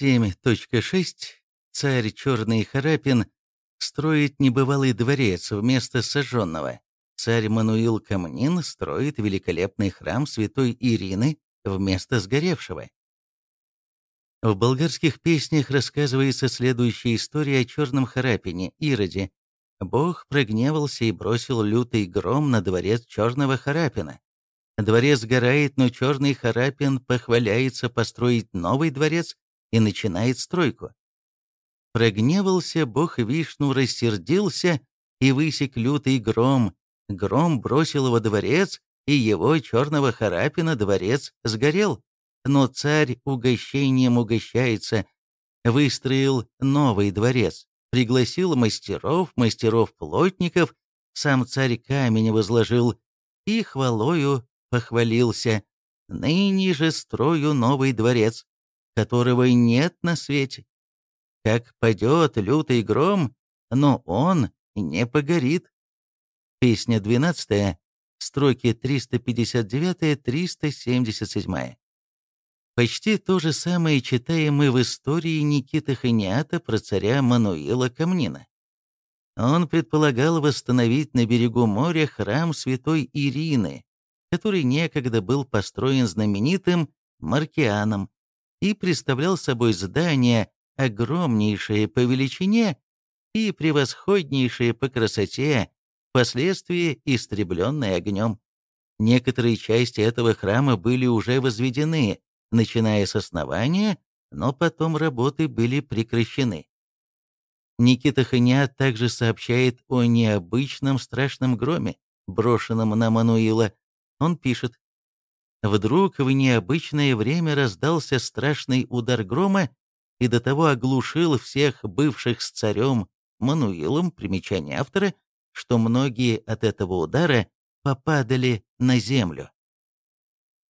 7.6. Царь Черный Харапин строит небывалый дворец вместо сожженного. Царь Мануил Камнин строит великолепный храм святой Ирины вместо сгоревшего. В болгарских песнях рассказывается следующая история о черном Харапине, Ироде. Бог прогневался и бросил лютый гром на дворец черного Харапина. Дворец сгорает, но черный Харапин похваляется построить новый дворец и начинает стройку. Прогневался бог Вишну, рассердился и высек лютый гром. Гром бросил его дворец, и его черного Харапина дворец сгорел но царь угощением угощается, выстроил новый дворец, пригласил мастеров, мастеров-плотников, сам царь камень возложил и хвалою похвалился. Ныне же строю новый дворец, которого нет на свете. Как падет лютый гром, но он не погорит. Песня 12, строки 359-377. Почти то же самое читаем мы в истории Никиты Ханиата про царя Мануила Камнина. Он предполагал восстановить на берегу моря храм святой Ирины, который некогда был построен знаменитым Маркианом и представлял собой здание, огромнейшее по величине и превосходнейшее по красоте, впоследствии истребленное огнем. Некоторые части этого храма были уже возведены, начиная с основания, но потом работы были прекращены. Никита Ханиат также сообщает о необычном страшном громе, брошенном на Мануила. Он пишет, «Вдруг в необычное время раздался страшный удар грома и до того оглушил всех бывших с царем Мануилом, примечание автора, что многие от этого удара попадали на землю.